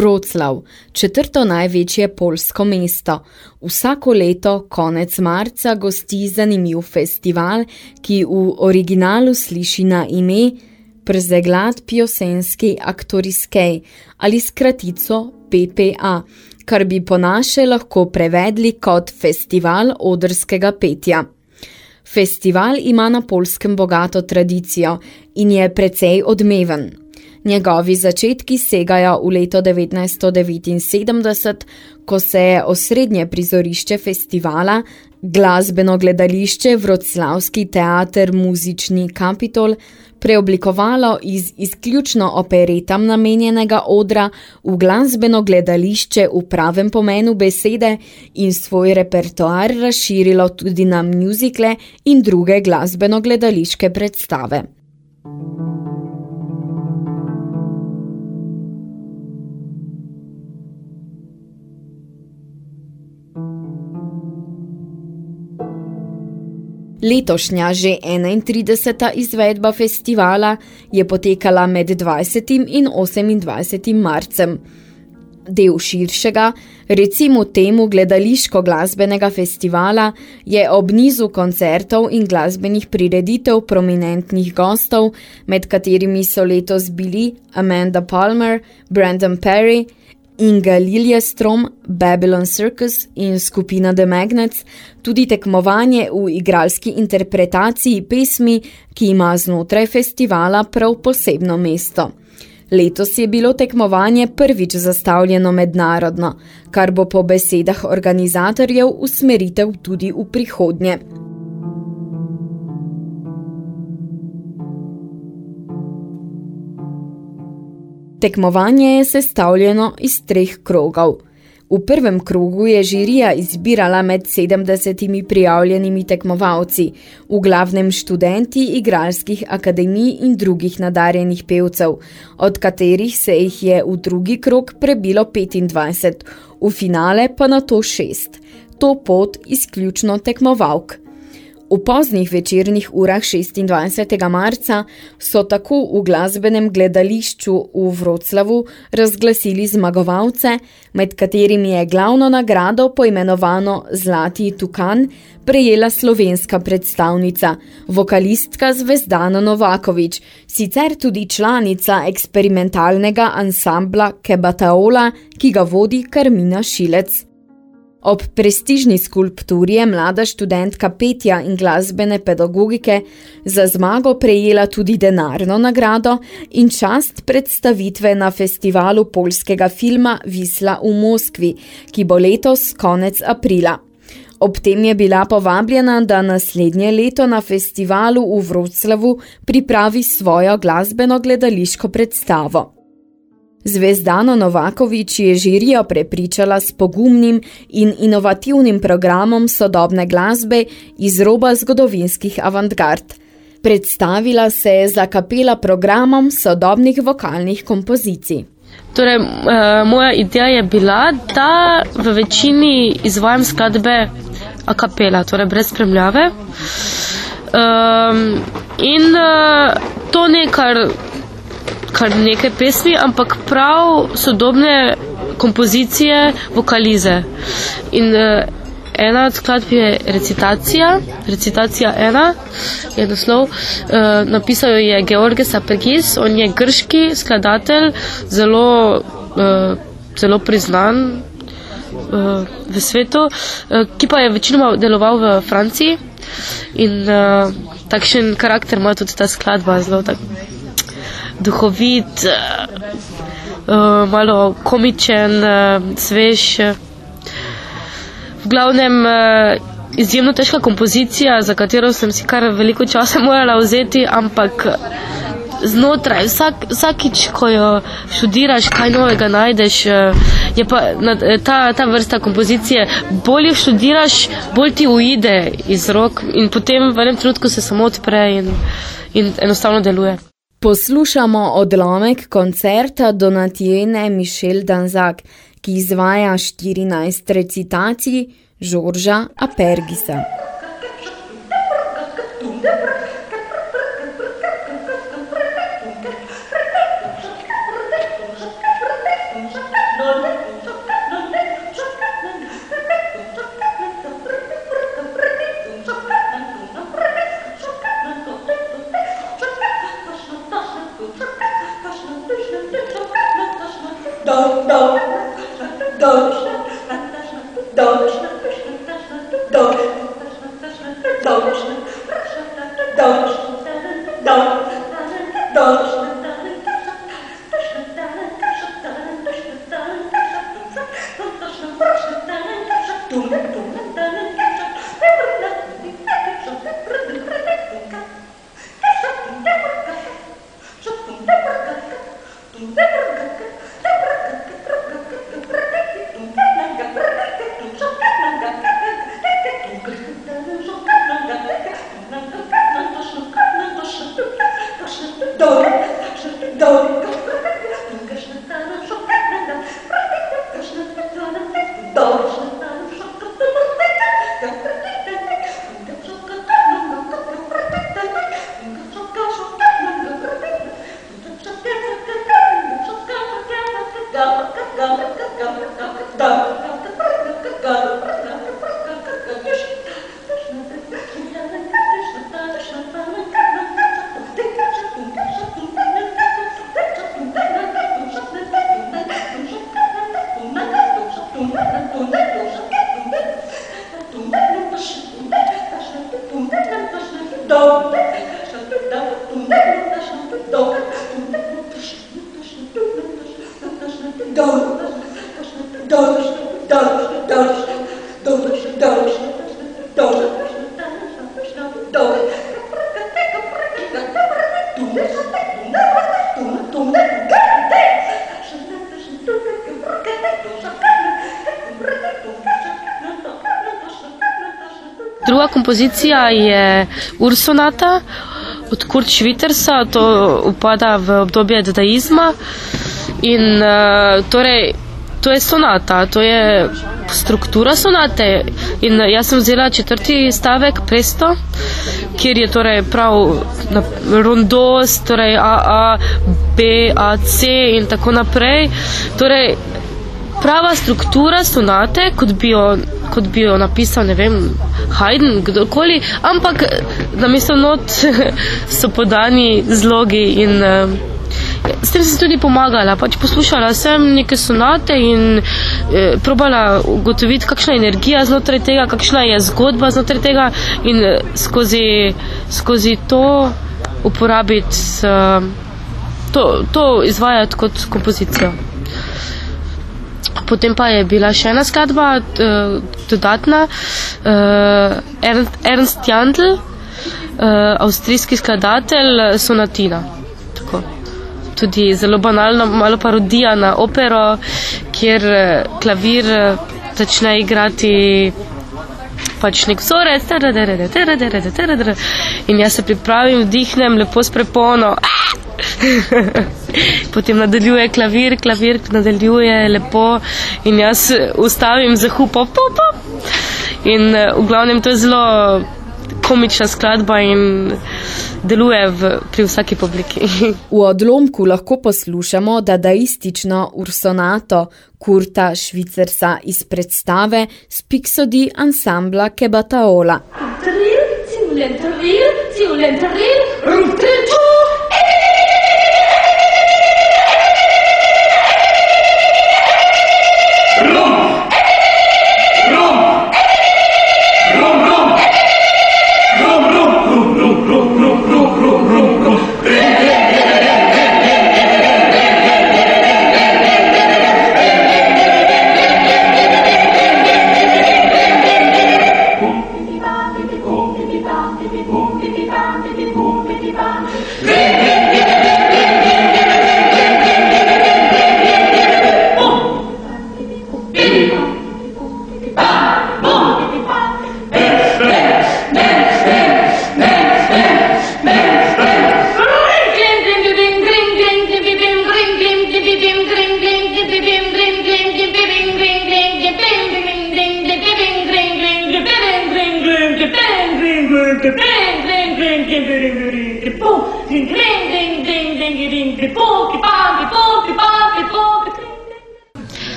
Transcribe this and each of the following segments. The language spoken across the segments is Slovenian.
Vroclav, četrto največje polsko mesto. Vsako leto, konec marca, gosti zanimiv festival, ki v originalu sliši na ime Przeglad piosenski aktoriskej ali skratico PPA, kar bi po naše lahko prevedli kot Festival odrskega petja. Festival ima na polskem bogato tradicijo in je precej odmeven. Njegovi začetki segajo v leto 1979, ko se je osrednje prizorišče festivala, glasbeno gledališče Vroclavski teater Muzični Kapitol, preoblikovalo iz izključno operetam namenjenega odra v glasbeno gledališče v pravem pomenu besede in svoj repertoar razširilo tudi na muzikle in druge glasbeno gledališke predstave. Letošnja že 31. izvedba festivala je potekala med 20. in 28. marcem. Del širšega, recimo temu gledališko-glasbenega festivala, je ob nizu koncertov in glasbenih prireditev prominentnih gostov, med katerimi so letos bili Amanda Palmer, Brandon Perry, Inga Liljestrom, Babylon Circus in skupina The Magnets, tudi tekmovanje v igralski interpretaciji pesmi, ki ima znotraj festivala prav posebno mesto. Letos je bilo tekmovanje prvič zastavljeno mednarodno, kar bo po besedah organizatorjev usmeritev tudi v prihodnje. Tekmovanje je sestavljeno iz treh krogov. V prvem krogu je žirija izbirala med 70 prijavljenimi tekmovalci, v glavnem študenti igralskih akademij in drugih nadarjenih pevcev, od katerih se jih je v drugi krog prebilo 25, v finale pa na to šest. To pot izključno tekmovalk. V poznih večernih urah 26. marca so tako v glasbenem gledališču v Vroclavu razglasili zmagovalce, med katerimi je glavno nagrado poimenovano Zlati Tukan prejela slovenska predstavnica, vokalistka Zvezdana Novakovič, sicer tudi članica eksperimentalnega ansambla Kebataola, ki ga vodi Karmina Šilec. Ob prestižni skulpturi je mlada študentka petja in glasbene pedagogike za zmago prejela tudi denarno nagrado in čast predstavitve na festivalu polskega filma Visla v Moskvi, ki bo letos konec aprila. Ob tem je bila povabljena, da naslednje leto na festivalu v Vroclavu pripravi svojo glasbeno gledališko predstavo. Zvezdano Novakovič je žirijo prepričala s pogumnim in inovativnim programom sodobne glasbe iz roba zgodovinskih avantgard. Predstavila se je za kapela programom sodobnih vokalnih kompozicij. Torej, uh, moja ideja je bila, da v večini izvajam skladbe a kapela, torej brez spremljave. Um, in uh, to nekaj kar nekaj pesmi, ampak prav sodobne kompozicije, vokalize. In uh, ena od skladb je recitacija, recitacija ena je naslov, uh, napisal je Georges Apegis, on je grški skladatelj, zelo, uh, zelo priznan uh, v svetu, uh, ki pa je večinoma deloval v Franciji. In uh, takšen karakter ima tudi ta skladba, zelo tako duhovit, uh, malo komičen, uh, svež. V glavnem uh, izjemno težka kompozicija, za katero sem si kar veliko časa morala vzeti, ampak znotraj, vsak, vsakič, ko jo študiraš, kaj novega najdeš, je pa ta, ta vrsta kompozicije, bolj jo študiraš, bolj ti uide iz rok in potem v enem trenutku se samo odpre in, in enostavno deluje. Poslušamo odlomek koncerta Donatjene Mišel Danzak, ki izvaja 14 recitacij Žorža Apergisa. Kompozicija je Ursonata od Kurt Schwittersa, to upada v obdobje dadaizma. In uh, torej, to je sonata, to je struktura sonate. In jaz sem vzela četrti stavek, presto, kjer je torej prav na, rondos, torej A, A, B, A, C in tako naprej. Torej, prava struktura sonate, kot bi jo, kot bi jo napisal, ne vem, Haydn, kdorkoli, ampak namesto not so podani zlogi in uh, s tem sem tudi pomagala. Pač poslušala sem neke sonate in eh, probala ugotoviti, kakšna je energija znotraj tega, kakšna je zgodba znotraj tega in skozi, skozi to uporabiti, eh, to, to izvajati kot kompozicijo. Potem pa je bila še ena skladba, dodatna, Ernst Jandl, avstrijski skladatelj Sonatina. Tako. Tudi zelo banalna, malo parodija na opero, kjer klavir začne igrati pač nek vzorec, in jaz se pripravim, vdihnem, lepo s prepono. Potem nadaljuje klavir, klavir nadaljuje lepo in jaz ustavim za hupo, popo. In v glavnem to je zelo komična skladba in deluje v, pri vsaki publiki. V odlomku lahko poslušamo dadaistično ursonato Kurta Švicersa iz predstave Spiksodi ansambla Kebataola. Tril, ciulen, tril, ciulen, tril, rum,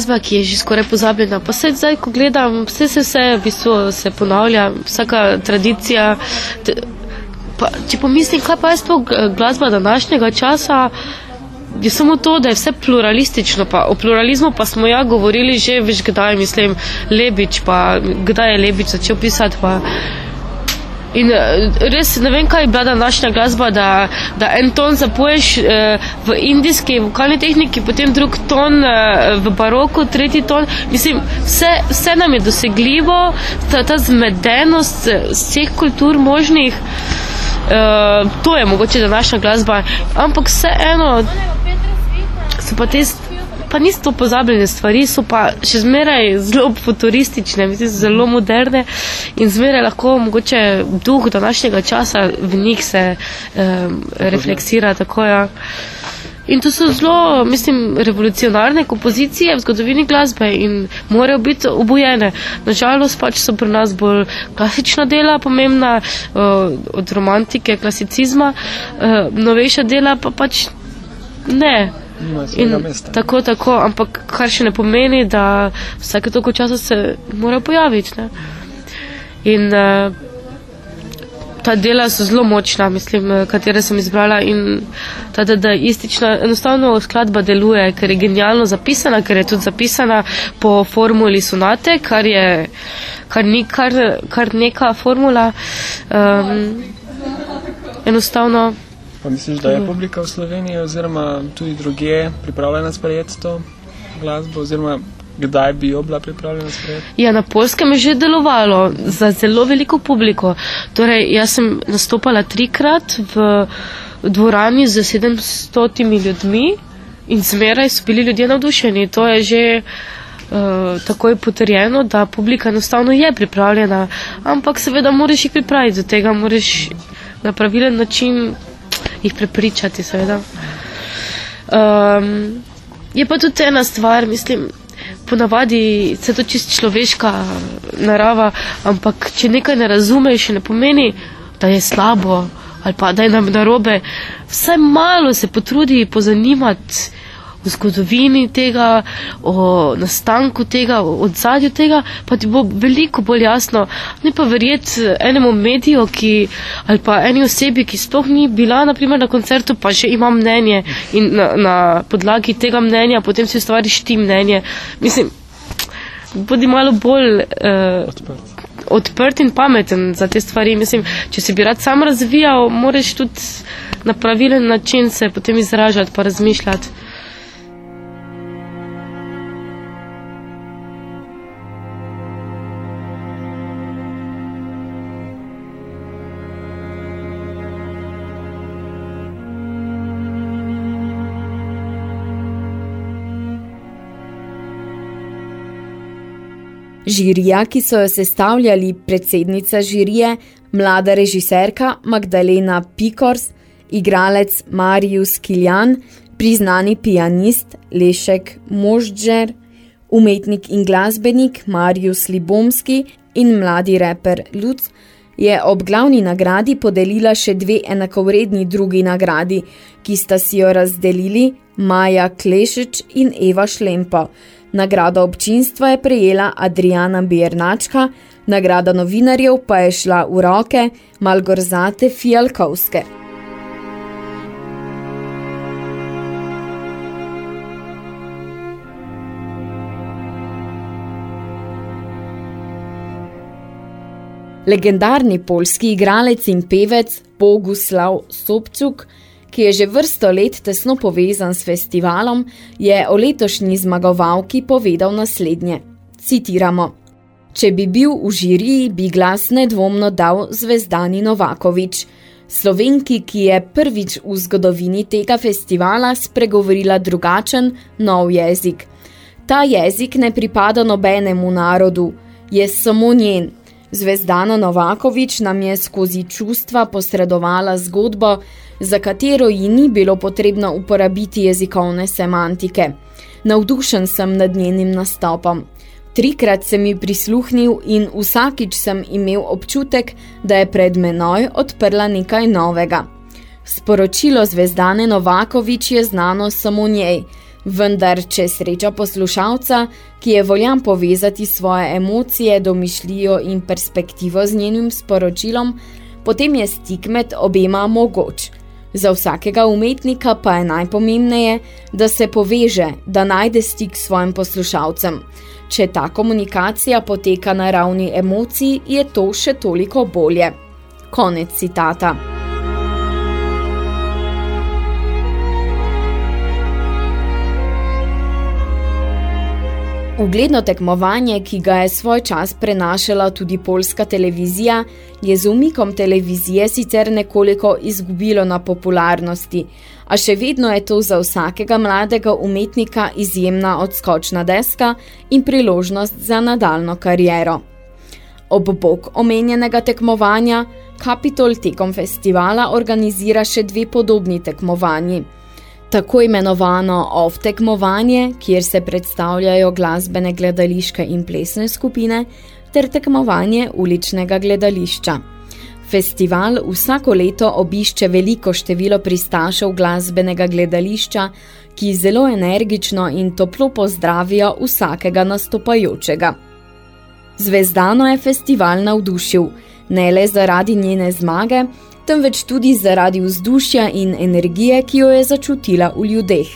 glasba, ki je že skoraj pozabljena. Pa se zdaj, ko gledam, vse se vse v bistvu se ponavlja, vsaka tradicija. Pa, če pomislim, kaj pa je sploh glasba današnjega časa, je samo to, da je vse pluralistično. Pa, o pluralizmu pa smo ja govorili že več kdaj, mislim, Lebič, pa kdaj je Lebič začel pisati. Pa, In res ne vem, kaj je bila današnja glasba, da, da en ton zapoješ eh, v indijski vokalni tehniki, potem drug ton eh, v baroku, tretji ton. Mislim, vse, vse nam je dosegljivo, ta, ta zmedenost vseh kultur možnih. Eh, to je mogoče današnja glasba, ampak vseeno so pa te pa niso to pozabljene stvari, so pa še zmeraj zelo futuristične, mislim, zelo moderne in zmeraj lahko mogoče duh današnjega časa v njih se um, refleksira tako. Ja. In to so zelo, mislim, revolucionarne kompozicije v zgodovini glasbe in morajo biti obojene. Nažalost pač so pri nas bolj klasična dela pomembna, uh, od romantike, klasicizma, uh, novejša dela pa pač ne. In tako, tako, ampak kar še ne pomeni, da vsake toliko časa se mora pojaviti. Ne? In uh, ta dela so zelo močna, mislim, eh, katere sem izbrala in ta dadaistična, enostavno skladba deluje, ker je genialno zapisana, ker je tudi zapisana po formuli sonate, kar je kar, ni, kar, kar neka formula. Um, enostavno. Pa misliš, da je publika v Sloveniji oziroma tudi druge pripravljena sprejeti to glasbo oziroma kdaj bi jo bila pripravljena sprejeti? Ja, na Polskem je že delovalo za zelo veliko publiko. Torej, jaz sem nastopala trikrat v dvorani z 700 ljudmi in zmeraj so bili ljudje navdušeni. To je že uh, takoj potrjeno, da publika enostavno je pripravljena, ampak seveda moraš jih pripraviti do tega, moraš na pravilen način jih prepričati, seveda. Um, je pa tudi ena stvar, mislim, ponavadi se to čist človeška narava, ampak če nekaj ne razumeš, ne pomeni, da je slabo ali pa da je nam narobe, vsaj malo se potrudi pozanimati zgodovini tega, o nastanku tega, o odzadju tega, pa ti bo veliko bolj jasno. Ne pa verjeti enemu mediju, ki, ali pa eni osebi, ki sploh ni bila naprimer, na koncertu, pa že ima mnenje in na, na podlagi tega mnenja potem si ustvariš ti mnenje. Mislim, bodi malo bolj. Uh, odprt. In pameten za te stvari. Mislim, če si bi rad sam razvijal, moraš tudi na pravilen način se potem izražati, pa razmišljati. Žirija, ki so jo sestavljali predsednica žirije, mlada režiserka Magdalena Pikors, igralec Marius Kiljan, priznani pianist Lešek Moždžer, umetnik in glasbenik Marius Libomski in mladi reper Luc, je ob glavni nagradi podelila še dve enakovredni drugi nagradi, ki sta si jo razdelili Maja Klešič in Eva Šlempo, Nagrado občinstva je prejela Adriana Biernačka, nagrada novinarjev pa je šla v roke Malgorzate Fijalkovske. Legendarni polski igralec in pevec Boguslav Sobčuk ki je že vrsto let tesno povezan s festivalom, je o letošnji zmagovalki povedal naslednje. Citiramo. Če bi bil v žiriji, bi glas nedvomno dal Zvezdani Novakovič, Slovenki, ki je prvič v zgodovini tega festivala spregovorila drugačen, nov jezik. Ta jezik ne pripada nobenemu narodu, je samo njen. Zvezdana Novakovič nam je skozi čustva posredovala zgodbo, za katero ji ni bilo potrebno uporabiti jezikovne semantike. Navdušen sem nad njenim nastopom. Trikrat sem ji prisluhnil in vsakič sem imel občutek, da je pred menoj odprla nekaj novega. Sporočilo zvezdane Novakovič je znano samo njej, Vendar, če sreča poslušalca, ki je voljan povezati svoje emocije, domišljijo in perspektivo z njenim sporočilom, potem je stik med obema mogoč. Za vsakega umetnika pa je najpomembneje, da se poveže, da najde stik s svojim poslušalcem. Če ta komunikacija poteka na ravni emocij, je to še toliko bolje. Konec citata. Ugledno tekmovanje, ki ga je svoj čas prenašala tudi polska televizija, je z umikom televizije sicer nekoliko izgubilo na popularnosti, a še vedno je to za vsakega mladega umetnika izjemna odskočna deska in priložnost za nadaljno kariero. Ob bok omenjenega tekmovanja, Capitol tekom festivala organizira še dve podobni tekmovanji – tako imenovano off tekmovanje, kjer se predstavljajo glasbene gledališke in plesne skupine, ter tekmovanje uličnega gledališča. Festival vsako leto obišče veliko število pristašev glasbenega gledališča, ki zelo energično in toplo pozdravijo vsakega nastopajočega. Zvezdano je festival navdušil, ne le zaradi njene zmage, temveč tudi zaradi vzdušja in energije, ki jo je začutila v ljudeh.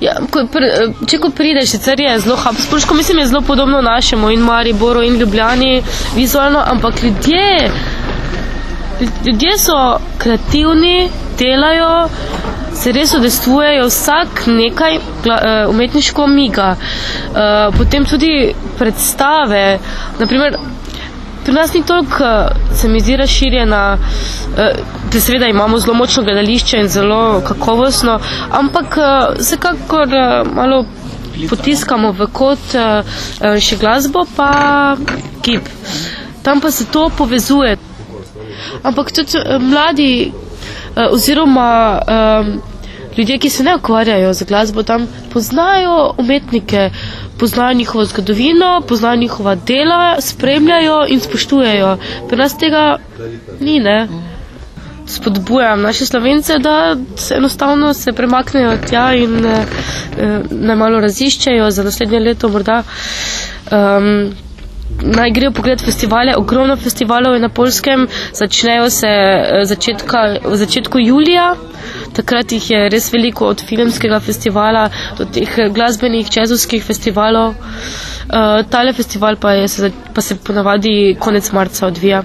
Ja, ko, pr, če ko prideš, sicer je zelo habsburško, mislim, je zelo podobno našemu in Mariboru in Ljubljani vizualno, ampak ljudje, ljudje so kreativni, delajo, se res odestvujejo vsak nekaj uh, umetniško miga. Uh, potem tudi predstave, naprimer, pri nas ni toliko, eh, se mi zdi, razširjena, eh, da seveda imamo zelo močno gledališče in zelo kakovostno, ampak eh, vsekakor malo potiskamo v kot še glasbo, pa kip. Tam pa se to povezuje. Ampak tudi mladi oziroma ljudje, ki se ne ukvarjajo z glasbo, tam poznajo umetnike, poznajo njihovo zgodovino, poznajo njihova dela, spremljajo in spoštujejo. Pri nas tega ni, ne. Spodbujam naše slovence, da se enostavno se premaknejo tja in eh, ne malo raziščejo za naslednje leto morda. Um, naj grejo pogled festivale, ogromno festivalov je na Polskem, začnejo se eh, začetka, v začetku julija, takrat jih je res veliko od filmskega festivala do teh glasbenih, čezovskih festivalov. Uh, tale festival pa, je, pa se ponavadi konec marca odvija.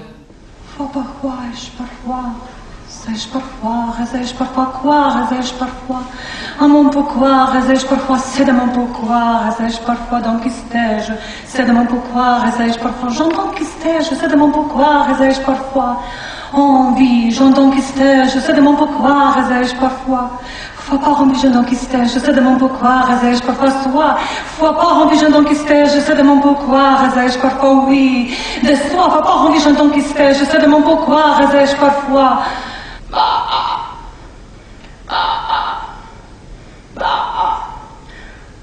Réseille-je parfois, réseille-je parfois quoi, réseille-je parfois À mon pourquoi, réseille-je parfois, c'est de mon pourquoi, réseille-je parfois dans qui stais-je, c'est de mon pourquoi, réseille-je parfois, j'entends qui stais-je, c'est de mon pourquoi, réseille-je parfois Envie, j'entends qui stais-je, c'est de mon pourquoi, réseille-je parfois Fois par envie, j'entends qui stais-je, c'est de mon pourquoi, réseille-je parfois soi Fois par envie, j'entends qui stais-je, c'est de mon pourquoi, réseille-je parfois oui De soi, fois par envie, j'entends qui stais-je, c'est de mon pourquoi, réseille-je parfois Ah, ah, ah,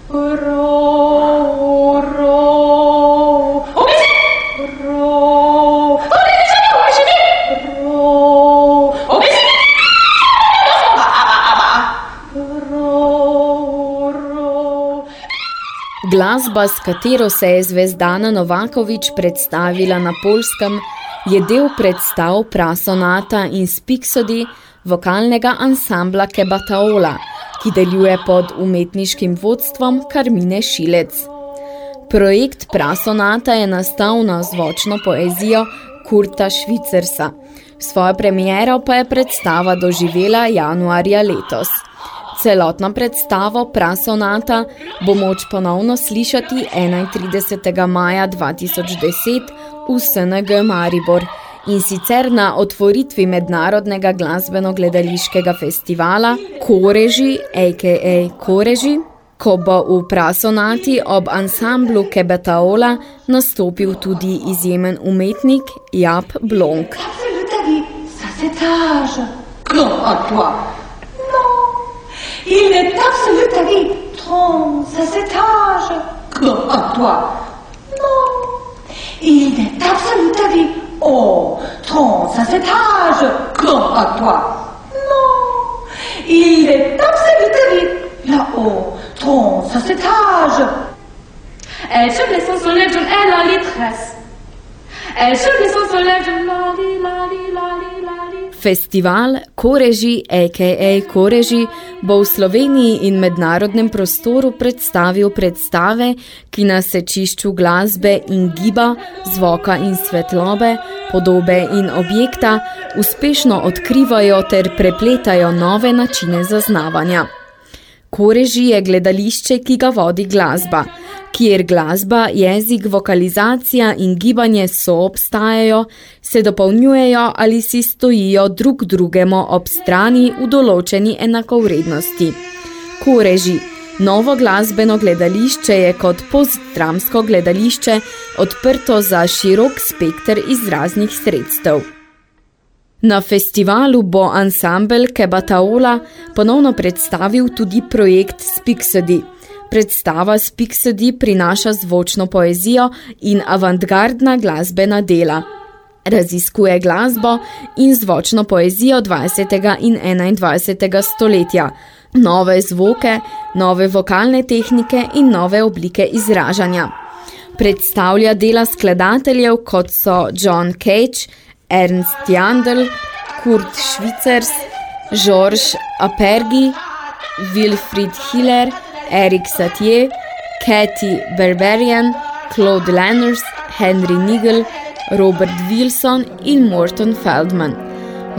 Roll. Glasba, s katero se je zvezdana Novakovič predstavila na Polskem, je del predstav Prasonata in Spiksodi vokalnega ansambla Kebataola, ki deluje pod umetniškim vodstvom Karmine Šilec. Projekt Prasonata je nastal na zvočno poezijo Kurta Švicersa. Svojo premiero pa je predstava doživela januarja letos. Celotno predstavo Prasonata bo moč ponovno slišati 31. maja 2010 v SNG Maribor in sicer na otvoritvi mednarodnega glasbeno-gledališkega festivala Koreži, a.k.a. Koreži, ko bo v Prasonati ob ansamblu Kebetaola nastopil tudi izjemen umetnik Jap Blonk. Non, à toi. Il est absolument trans à cet âge. Comme à toi. Non. Il est absolument oh, trans à cet âge. Comme à toi. Non. Il est absolument là-haut, trans à cet âge. Elle se laisse son soleil elle a l'étresse. Elle se laisse son soleil jaune, la li, la. Festival Koreži, a.k.a. Koreži, bo v Sloveniji in mednarodnem prostoru predstavil predstave, ki na sečišču glasbe in giba, zvoka in svetlobe, podobe in objekta uspešno odkrivajo ter prepletajo nove načine zaznavanja. Koreži je gledališče, ki ga vodi glasba, kjer glasba, jezik, vokalizacija in gibanje soobstajajo, se dopolnjujejo ali si stojijo drug drugemu ob strani v določeni enakovrednosti. Koreži, novo glasbeno gledališče je kot postdramsko gledališče odprto za širok spekter izraznih sredstev. Na festivalu bo ansambel Kebataola ponovno predstavil tudi projekt Spixody. Predstava Spixody prinaša zvočno poezijo in avantgardna glasbena dela. Raziskuje glasbo in zvočno poezijo 20. in 21. stoletja, nove zvoke, nove vokalne tehnike in nove oblike izražanja. Predstavlja dela skladateljev kot so John Cage, Ernst Jandl, Kurt Schwitzers, Georges Apergi, Wilfried Hiller, Eric Satie, Cathy Berberian, Claude Lanners, Henry Nigel, Robert Wilson in Morton Feldman.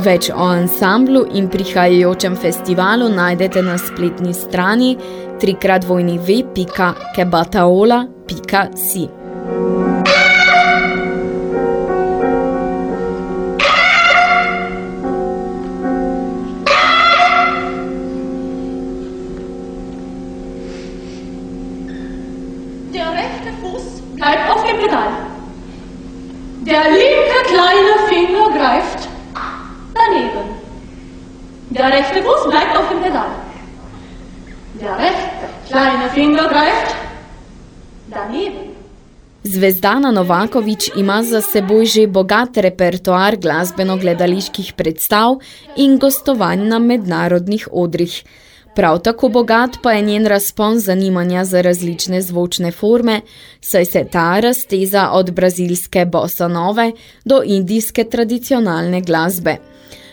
Več o ansamblu in prihajajočem festivalu najdete na spletni strani www.kebataola.si. Zvezdana Novakovič ima za seboj že bogat repertoar glasbeno-gledaliških predstav in gostovanj na mednarodnih odrih. Prav tako bogat pa je njen razpon zanimanja za različne zvočne forme, saj se ta razteza od brazilske bossa nove do indijske tradicionalne glasbe.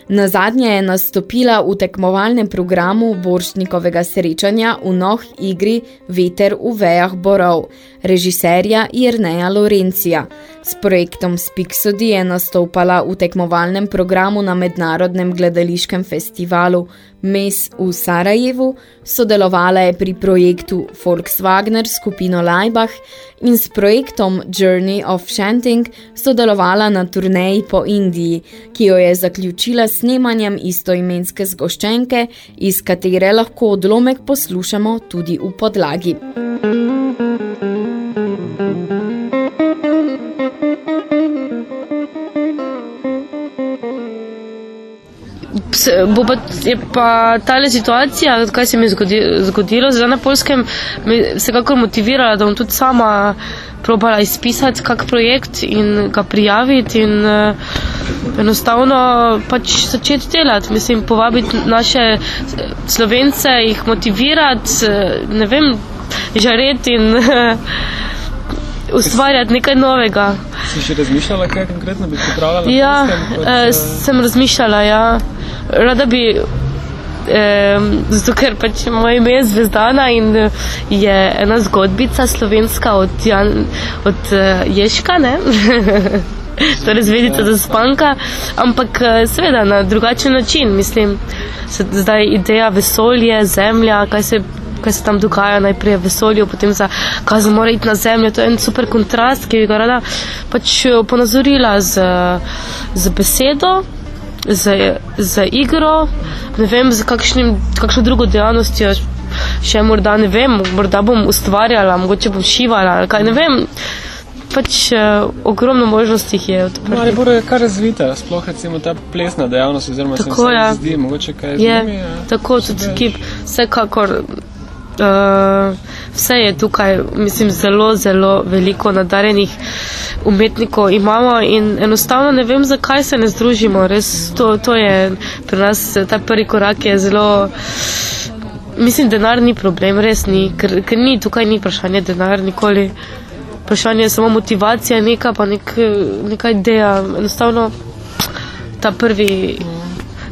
Na zadnje je nastopila v tekmovalnem programu Borštnikovega srečanja v noh igri Veter v vejah borov, režiserja Jerneja Lorencija. S projektom Spixody je nastopala v tekmovalnem programu na mednarodnem gledališkem festivalu Mes v Sarajevu, sodelovala je pri projektu Volkswagen skupino Leibach in s projektom Journey of Chanting sodelovala na turneji po Indiji, ki jo je zaključila snemanjem istoimenske zgoščenke, iz katere lahko odlomek poslušamo tudi v podlagi. Bo pa, je pa tale situacija, kaj se mi je zgodilo, zgodilo zdaj na Polskem, me vsekakor motivirala, da bom tudi sama probala izpisati kak projekt in ga prijaviti in uh, enostavno pač začeti delati. Mislim, povabiti naše slovence, jih motivirati, ne vem, žareti in ustvarjati nekaj novega. Si še razmišljala, kaj konkretno bi pripravljala? Ja, kot, eh, sem razmišljala, ja rada bi, eh, zato ker pač moje ime je Zvezdana in je ena zgodbica slovenska od, Jan, od uh, Ješka, ne? torej zvezdica za spanka, ampak seveda na drugačen način, mislim, zdaj ideja vesolje, zemlja, kaj se kaj se tam dogaja, najprej v vesolju, potem za se mora iti na zemljo. To je en super kontrast, ki bi ga rada pač ponazorila z, z besedo za, za igro, ne vem, za kakšnim, kakšno drugo dejavnostjo, še morda ne vem, morda bom ustvarjala, mogoče bom šivala, kaj ne vem. Pač uh, ogromno možnosti je odprtih. No, ali bo kar razvita, sploh recimo ta plesna dejavnost, oziroma tako, se mi ja. zdi, mogoče kaj je. Njimi, ja, tako, tudi kip, vsekakor uh, vse je tukaj, mislim, zelo, zelo veliko nadarenih umetnikov imamo in enostavno ne vem, zakaj se ne združimo. Res to, to je pri nas ta prvi korak je zelo mislim, denar ni problem, res ni, ker, ker ni tukaj ni vprašanje denar nikoli. Vprašanje je samo motivacija, neka pa nek, neka ideja. Enostavno ta prvi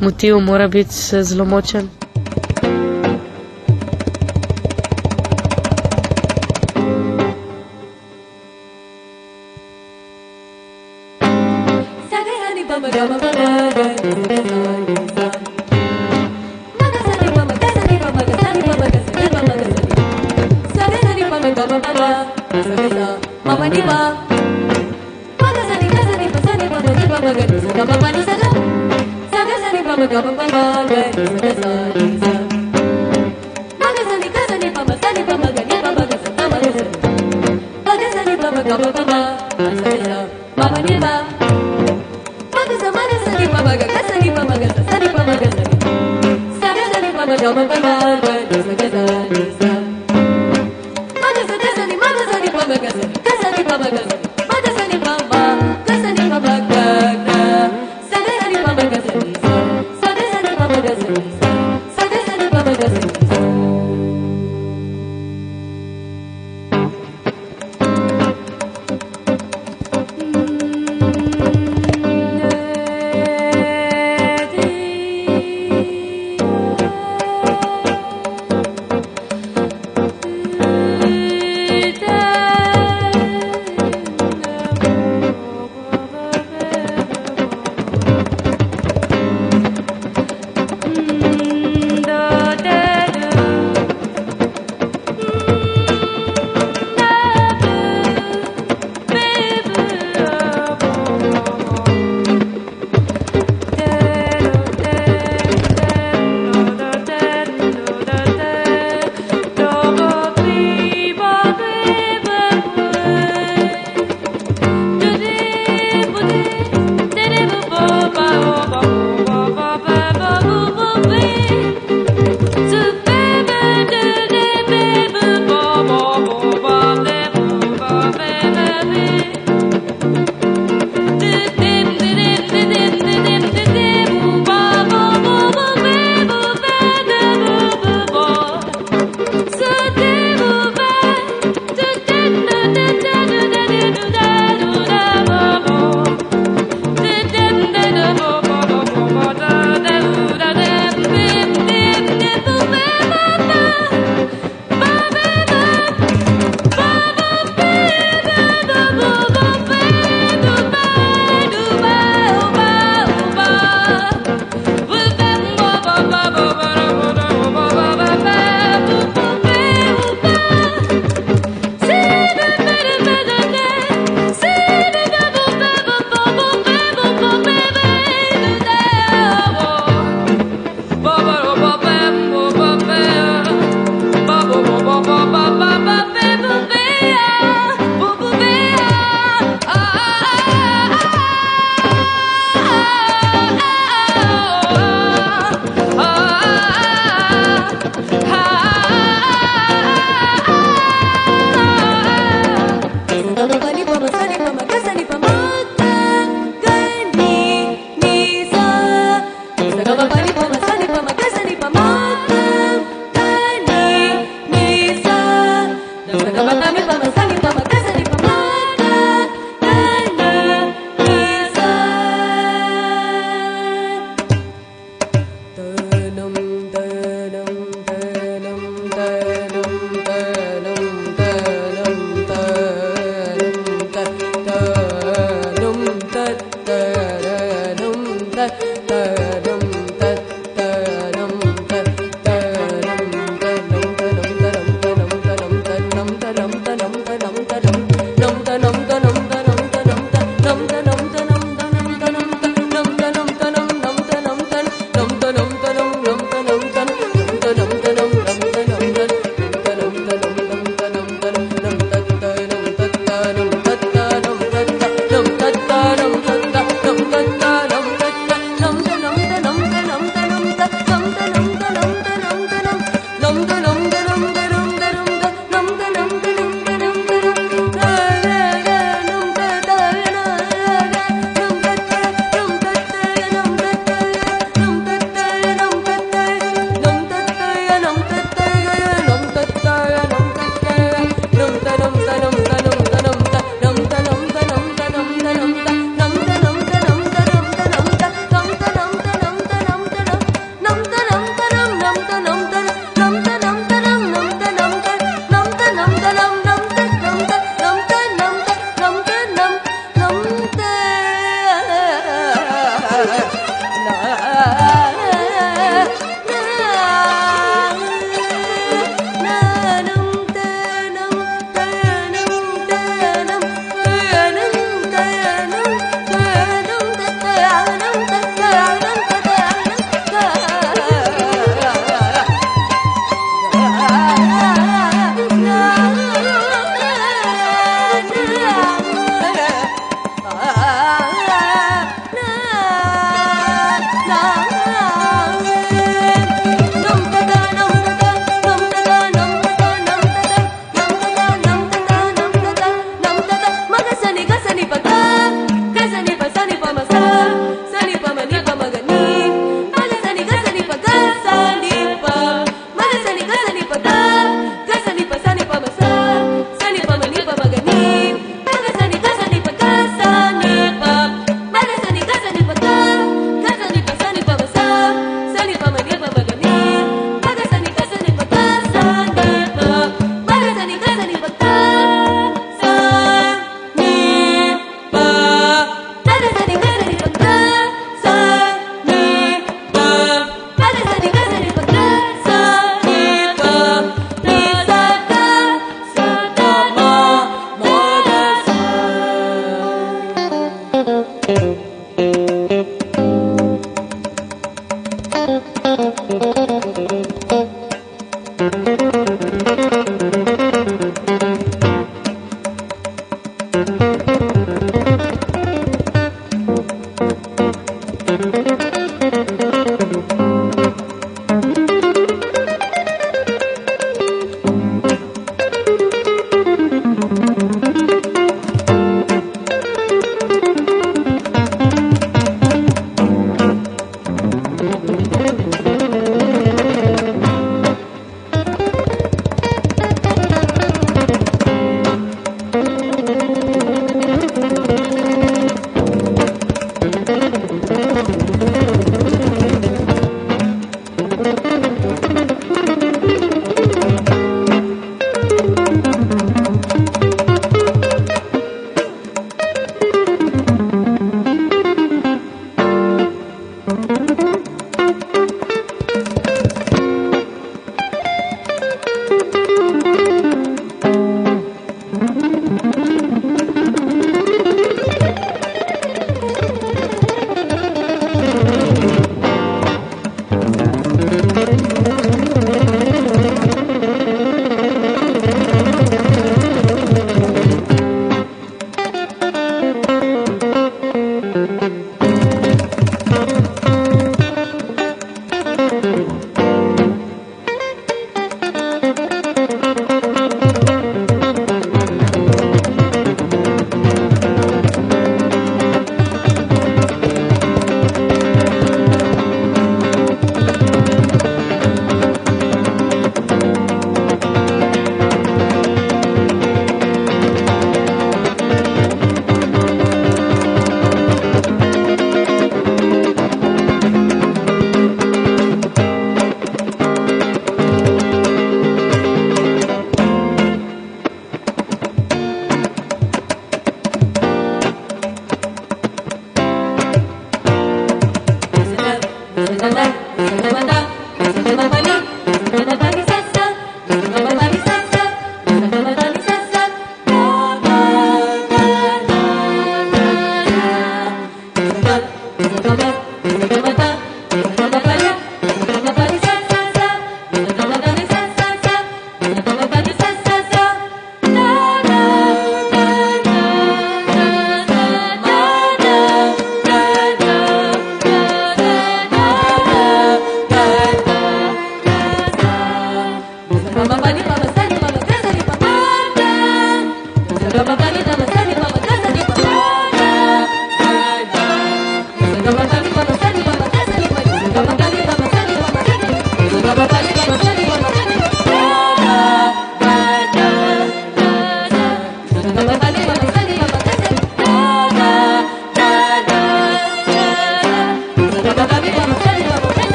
motiv mora biti zelo močen.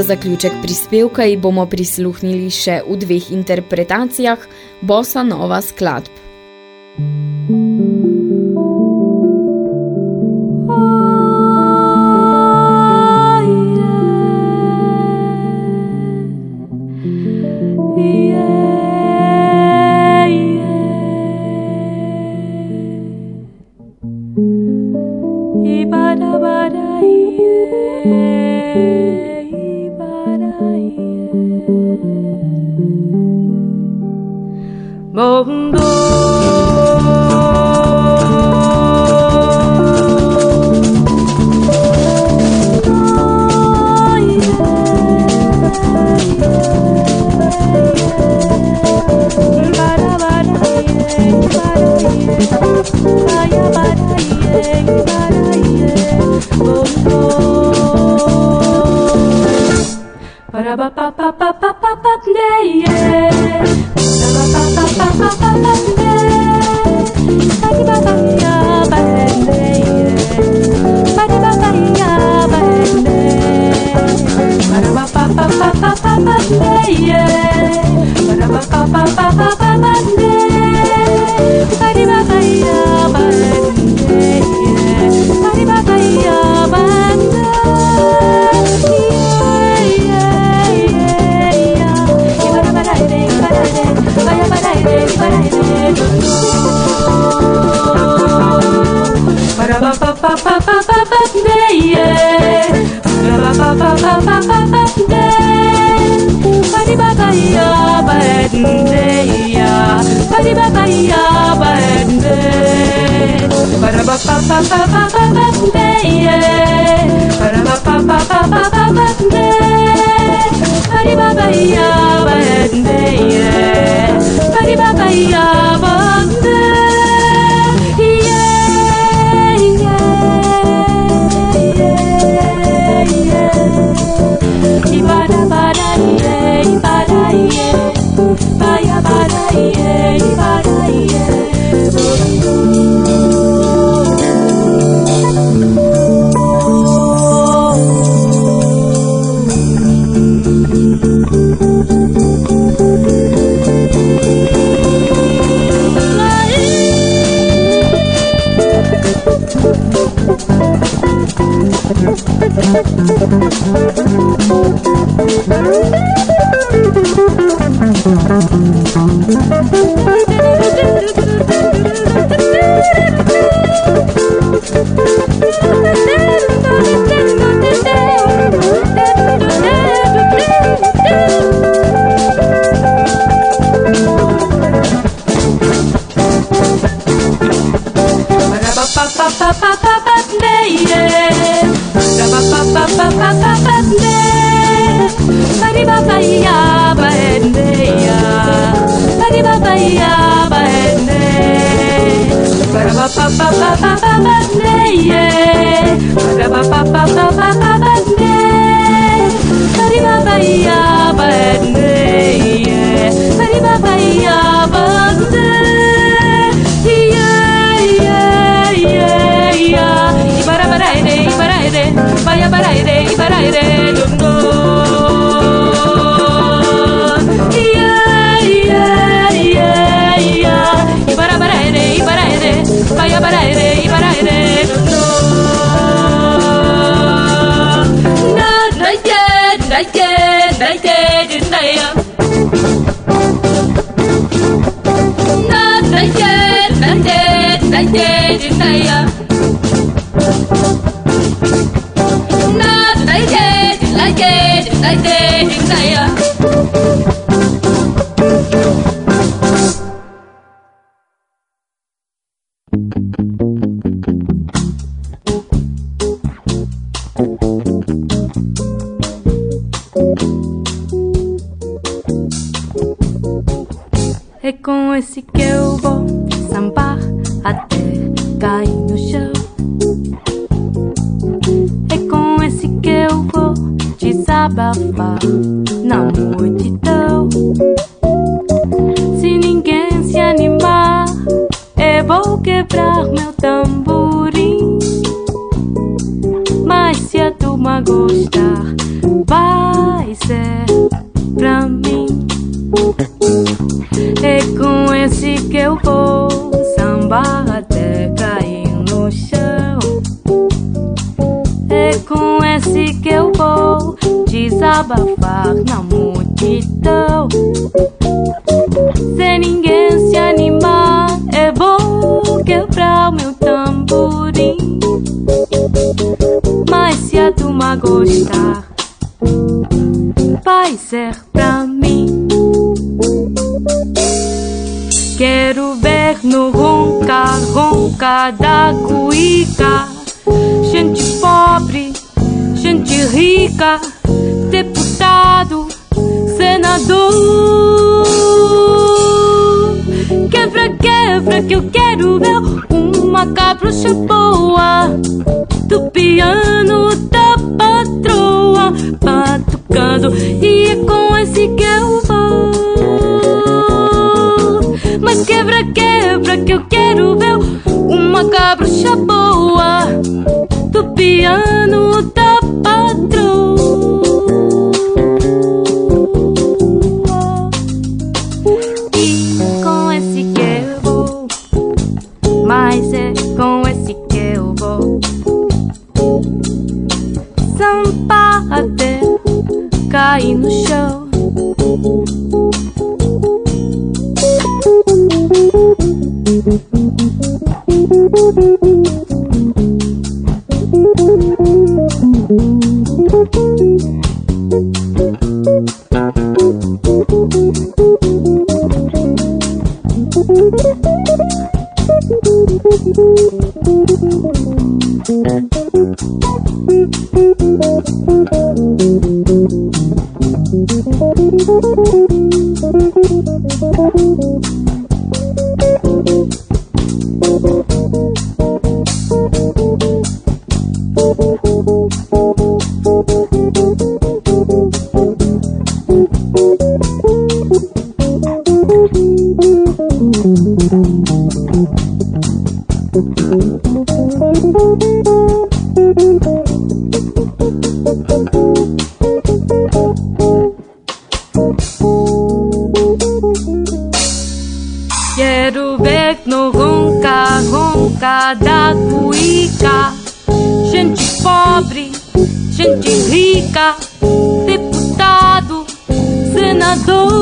Za zaključek prispevka ji bomo prisluhnili še v dveh interpretacijah Bossa Nova skladb. Lady Saya. Thank you. pobre, gente rica, deputado, senador.